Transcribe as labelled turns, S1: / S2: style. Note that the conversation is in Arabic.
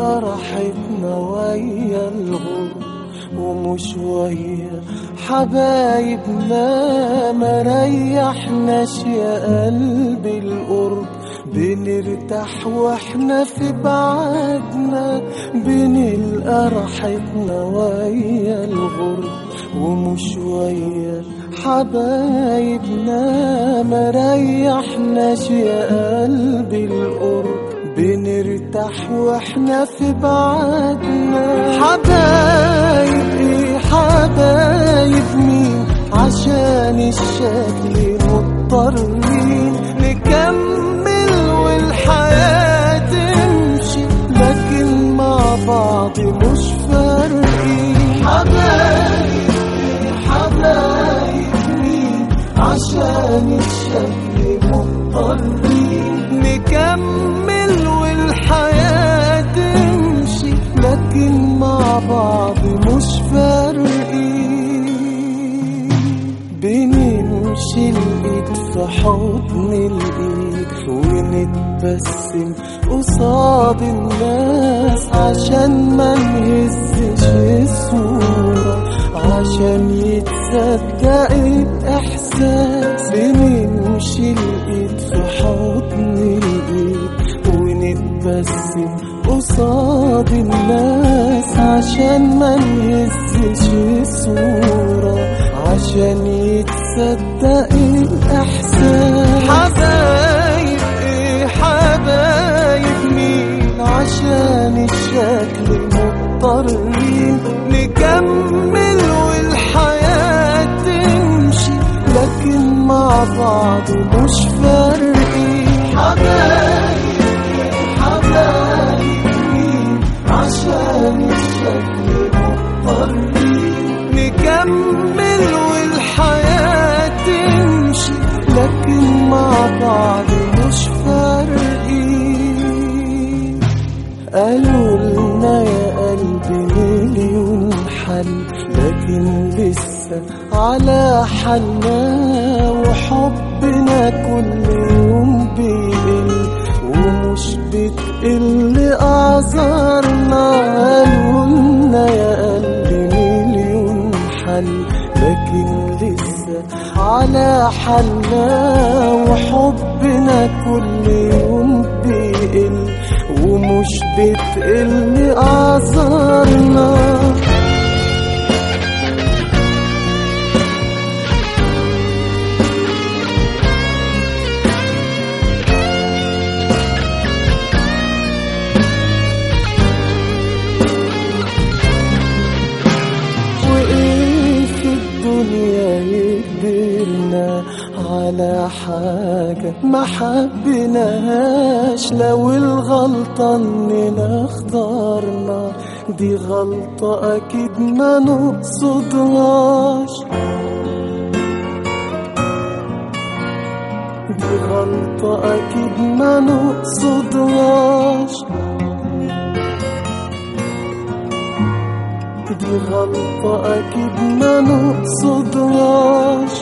S1: راحتنا ويا الغرب ومش ويا حبايبنا ما ريحناش يا قلبي القرب. بنرتاح وإحنا في بعدنا بنلقى راحتنا ويا الغرب ومش ويا حبايبنا ما ريحناش يا قلبي القرب. بنرتاح وإحنا في بعدنا حبايب إيه حبايب مين عشان الشكل مضطرين. نكمل والحياة تمشي لكن مع بعض مش فارقين. حبايب إيه حبايب مين عشان الشكل مضطرين. حضن الإيد ونتبسم قصاد الناس عشان ما نهزش الصورة عشان يتصدق الإحساس بنمشي الإيد في حضن الإيد ونتبسم قصاد الناس عشان ما نهزش الصورة. عشان يتصدق الإحساس حبايب إيه حبايب مين؟ عشان الشكل مضطرين نكمل والحياة تمشي لكن مع بعض مش فارقين. حبايب إيه حبايب مين؟ عشان الشكل مضطرين. نكمل والحياة تمشي لكن مع بعض مش فارقين. قالوا لنا يا قلبي مليون حل لكن لسه على حالنا وحبنا كل يوم بيقل. ومش بتقل أعذارنا حالنا وحبنا كل يوم بيقل ومش بتقل أعذارنا. يقدرنا على حاجة. ما حبيناهاش لو الغلطة إننا اخترنا. دي غلطة أكيد ما نقصدهاش. دي غلطة أكيد ما نقصدهاش. دي غلطة أكيد ما نقصدهاش